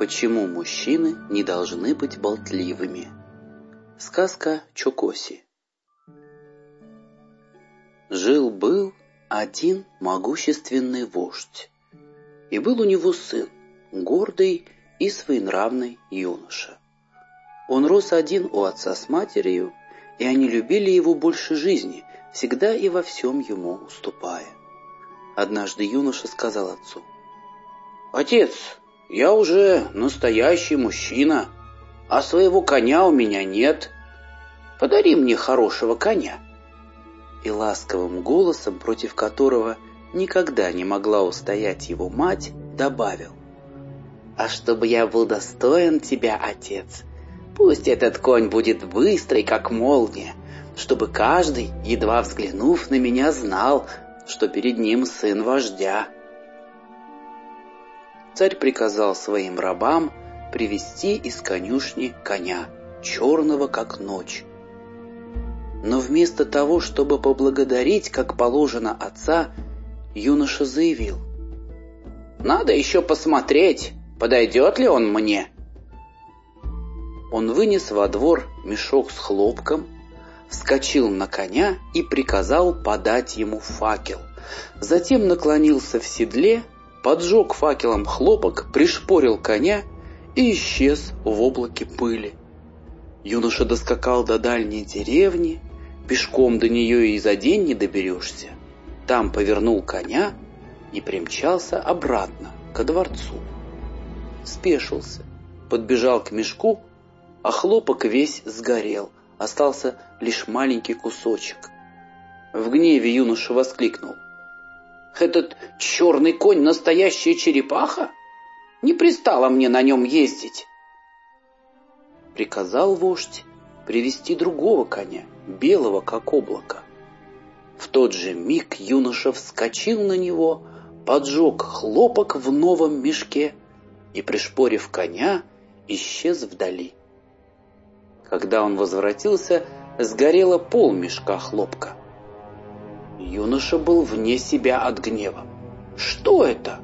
Почему мужчины не должны быть болтливыми? Сказка Чокоси Жил-был один могущественный вождь, и был у него сын, гордый и своенравный юноша. Он рос один у отца с матерью, и они любили его больше жизни, всегда и во всем ему уступая. Однажды юноша сказал отцу, «Отец, я уже настоящий мужчина, а своего коня у меня нет. Подари мне хорошего коня» и ласковым голосом, против которого никогда не могла устоять его мать, добавил. «А чтобы я был достоин тебя, отец, пусть этот конь будет быстрый, как молния, чтобы каждый, едва взглянув на меня, знал, что перед ним сын вождя». Царь приказал своим рабам привести из конюшни коня, черного, как ночь, но вместо того, чтобы поблагодарить, как положено отца, юноша заявил. «Надо еще посмотреть, подойдет ли он мне». Он вынес во двор мешок с хлопком, вскочил на коня и приказал подать ему факел. Затем наклонился в седле, поджег факелом хлопок, пришпорил коня и исчез в облаке пыли. Юноша доскакал до дальней деревни, Пешком до нее и за день не доберешься. Там повернул коня и примчался обратно, ко дворцу. Спешился, подбежал к мешку, а хлопок весь сгорел, остался лишь маленький кусочек. В гневе юноша воскликнул. «Этот черный конь настоящая черепаха? Не пристало мне на нем ездить!» Приказал вождь привести другого коня, белого, как облако. В тот же миг юноша вскочил на него, поджег хлопок в новом мешке и, пришпорив коня, исчез вдали. Когда он возвратился, сгорело пол мешка хлопка. Юноша был вне себя от гнева. «Что это?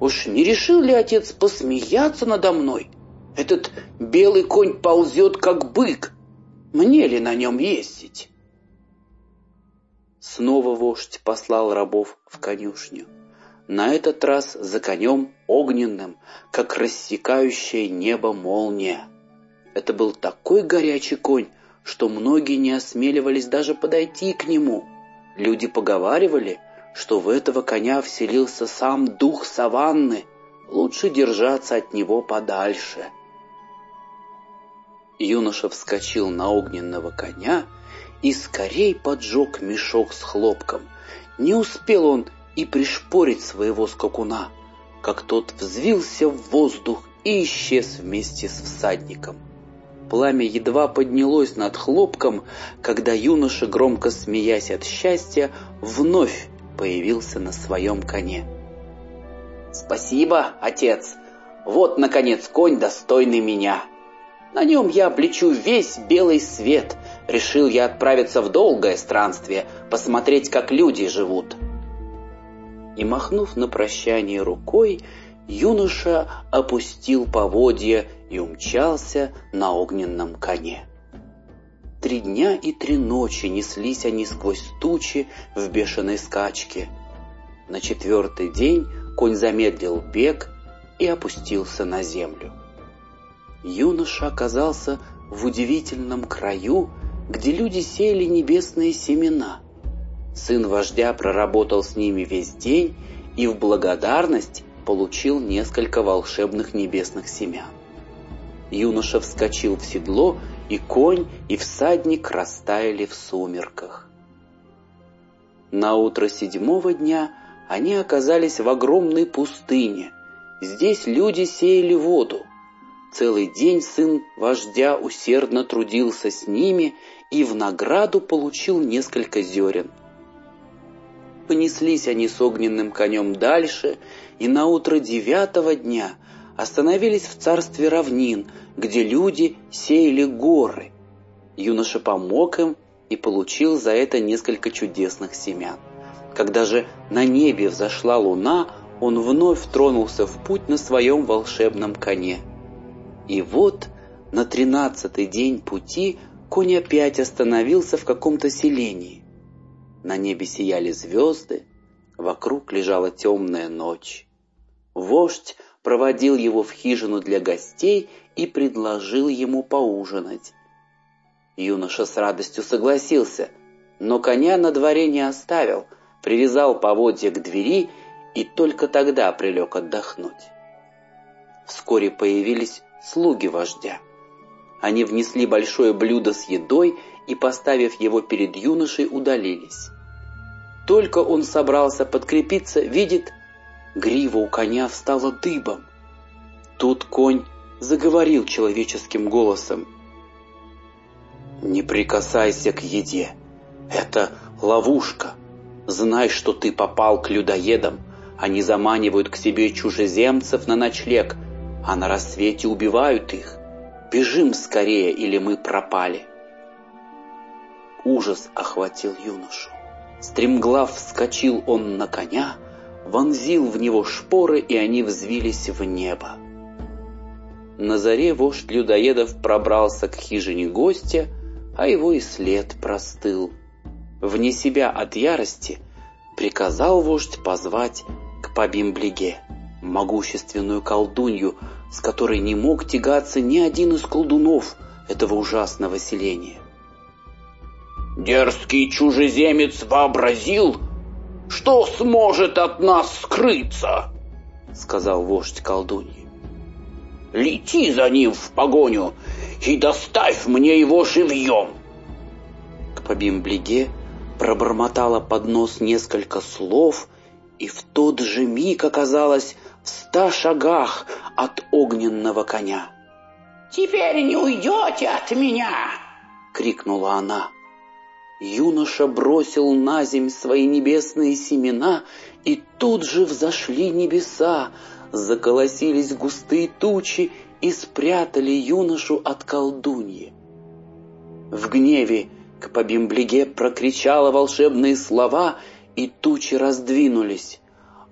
Уж не решил ли отец посмеяться надо мной? Этот белый конь ползет, как бык, мне ли на нем ездить? Снова вождь послал рабов в конюшню. На этот раз за конем огненным, как рассекающее небо молния. Это был такой горячий конь, что многие не осмеливались даже подойти к нему. Люди поговаривали, что в этого коня вселился сам дух саванны, лучше держаться от него подальше. Юноша вскочил на огненного коня и скорей поджег мешок с хлопком. Не успел он и пришпорить своего скакуна, как тот взвился в воздух и исчез вместе с всадником. Пламя едва поднялось над хлопком, когда юноша, громко смеясь от счастья, вновь появился на своем коне. «Спасибо, отец! Вот, наконец, конь, достойный меня!» На нем я облечу весь белый свет. Решил я отправиться в долгое странствие, посмотреть, как люди живут. И, махнув на прощание рукой, юноша опустил поводья и умчался на огненном коне. Три дня и три ночи неслись они сквозь тучи в бешеной скачке. На четвертый день конь замедлил бег и опустился на землю юноша оказался в удивительном краю, где люди сеяли небесные семена. Сын вождя проработал с ними весь день и в благодарность получил несколько волшебных небесных семян. Юноша вскочил в седло, и конь, и всадник растаяли в сумерках. На утро седьмого дня они оказались в огромной пустыне. Здесь люди сеяли воду. Целый день сын вождя усердно трудился с ними и в награду получил несколько зерен. Понеслись они с огненным конем дальше, и на утро девятого дня остановились в царстве равнин, где люди сеяли горы. Юноша помог им и получил за это несколько чудесных семян. Когда же на небе взошла луна, он вновь тронулся в путь на своем волшебном коне. И вот на тринадцатый день пути конь опять остановился в каком-то селении. На небе сияли звезды, вокруг лежала темная ночь. Вождь проводил его в хижину для гостей и предложил ему поужинать. Юноша с радостью согласился, но коня на дворе не оставил, привязал поводья к двери и только тогда прилег отдохнуть. Вскоре появились слуги вождя. Они внесли большое блюдо с едой и, поставив его перед юношей, удалились. Только он собрался подкрепиться, видит, грива у коня встала дыбом. Тут конь заговорил человеческим голосом. «Не прикасайся к еде. Это ловушка. Знай, что ты попал к людоедам. Они заманивают к себе чужеземцев на ночлег, а на рассвете убивают их. Бежим скорее, или мы пропали. Ужас охватил юношу. Стремглав вскочил он на коня, вонзил в него шпоры, и они взвились в небо. На заре вождь людоедов пробрался к хижине гостя, а его и след простыл. Вне себя от ярости приказал вождь позвать к Пабимблиге, могущественную колдунью, с которой не мог тягаться ни один из колдунов этого ужасного селения. «Дерзкий чужеземец вообразил, что сможет от нас скрыться», — сказал вождь колдуньи. «Лети за ним в погоню и доставь мне его живьем!» К Пабимблиге пробормотала под нос несколько слов и в тот же миг оказалась в ста шагах от огненного коня. «Теперь не уйдете от меня!» — крикнула она. Юноша бросил на земь свои небесные семена, и тут же взошли небеса, заколосились густые тучи и спрятали юношу от колдуньи. В гневе к Побимблиге прокричала волшебные слова — и тучи раздвинулись.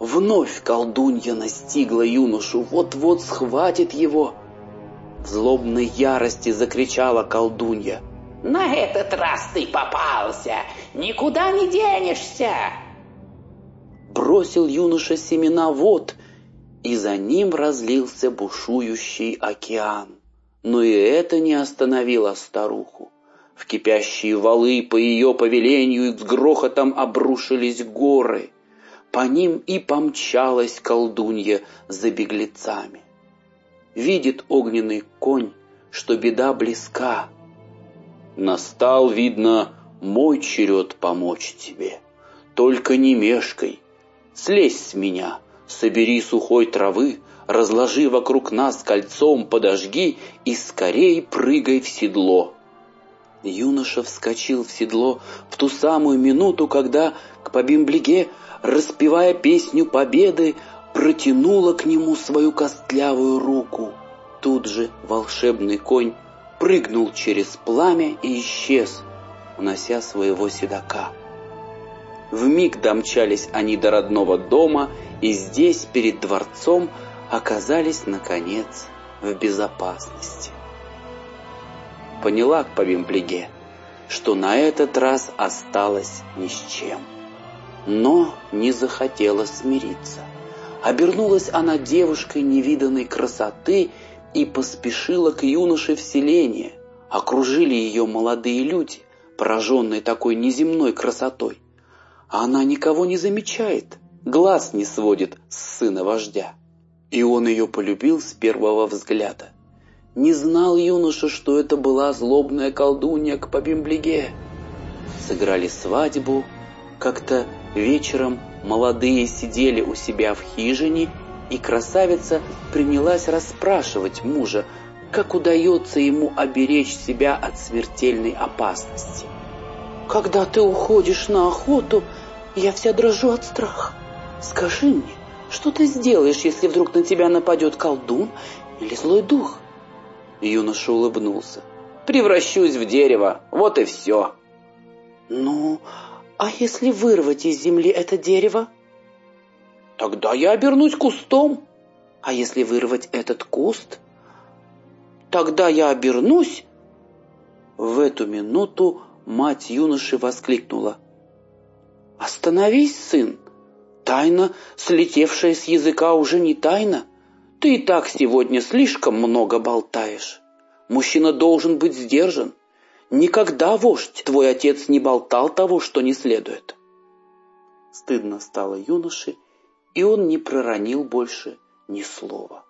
Вновь колдунья настигла юношу, вот-вот схватит его. В злобной ярости закричала колдунья. «На этот раз ты попался! Никуда не денешься!» Бросил юноша семена вот, и за ним разлился бушующий океан. Но и это не остановило старуху. В кипящие валы по ее повелению с грохотом обрушились горы. По ним и помчалась колдунья за беглецами. Видит огненный конь, что беда близка. Настал, видно, мой черед помочь тебе. Только не мешкай, слезь с меня, собери сухой травы, разложи вокруг нас кольцом, подожги и скорей прыгай в седло. Юноша вскочил в седло в ту самую минуту, когда к Побимблиге, распевая песню победы, протянула к нему свою костлявую руку. Тут же волшебный конь прыгнул через пламя и исчез, унося своего седока. Вмиг домчались они до родного дома, и здесь, перед дворцом, оказались, наконец, в безопасности поняла по Вимблиге, что на этот раз осталась ни с чем. Но не захотела смириться. Обернулась она девушкой невиданной красоты и поспешила к юноше в селение. Окружили ее молодые люди, пораженные такой неземной красотой. А она никого не замечает, глаз не сводит с сына вождя. И он ее полюбил с первого взгляда. Не знал юноша, что это была злобная колдунья к Пабимблиге. Сыграли свадьбу. Как-то вечером молодые сидели у себя в хижине, и красавица принялась расспрашивать мужа, как удается ему оберечь себя от смертельной опасности. «Когда ты уходишь на охоту, я вся дрожу от страха. Скажи мне, что ты сделаешь, если вдруг на тебя нападет колдун или злой дух?» Юноша улыбнулся. «Превращусь в дерево, вот и все». «Ну, а если вырвать из земли это дерево?» Тогда я обернусь кустом. А если вырвать этот куст? Тогда я обернусь. В эту минуту мать юноши воскликнула. «Остановись, сын! Тайна, слетевшая с языка, уже не тайна. Ты и так сегодня слишком много болтаешь. Мужчина должен быть сдержан. Никогда, вождь, твой отец не болтал того, что не следует». Стыдно стало юноше, и он не проронил больше ни слова.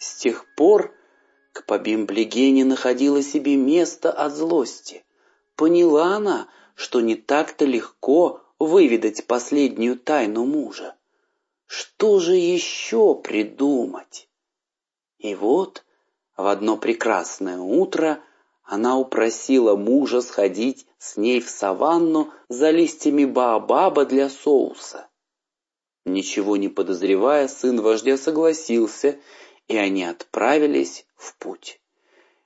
С тех пор к Побимблиге не находила себе места от злости. Поняла она, что не так-то легко выведать последнюю тайну мужа. Что же еще придумать? И вот в одно прекрасное утро она упросила мужа сходить с ней в саванну за листьями баобаба для соуса. Ничего не подозревая, сын вождя согласился, и они отправились в путь.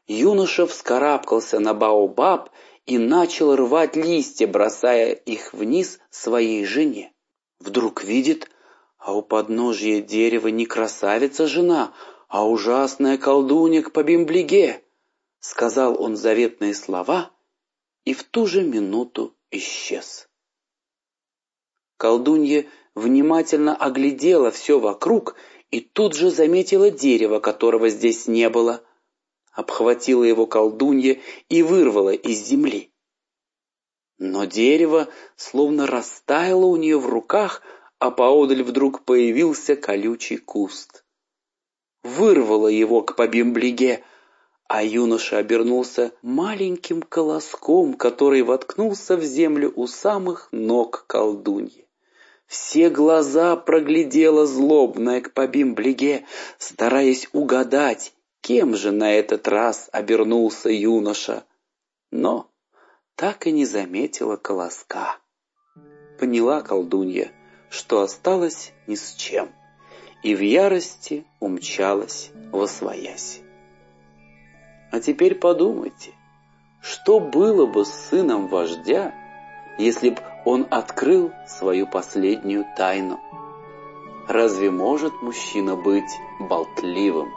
Юноша вскарабкался на баобаб и начал рвать листья, бросая их вниз своей жене. Вдруг видит, а у подножия дерева не красавица жена, а ужасная колдунья по бимблиге. Сказал он заветные слова и в ту же минуту исчез. Колдунья внимательно оглядела все вокруг и тут же заметила дерево, которого здесь не было. Обхватила его колдунья и вырвала из земли. Но дерево словно растаяло у нее в руках, а поодаль вдруг появился колючий куст. Вырвала его к побемблиге, а юноша обернулся маленьким колоском, который воткнулся в землю у самых ног колдуньи. Все глаза проглядела злобная к побимблиге, стараясь угадать, кем же на этот раз обернулся юноша. Но так и не заметила колоска. Поняла колдунья, что осталось ни с чем, и в ярости умчалась во своясь. А теперь подумайте, что было бы с сыном вождя, если б он открыл свою последнюю тайну. Разве может мужчина быть болтливым?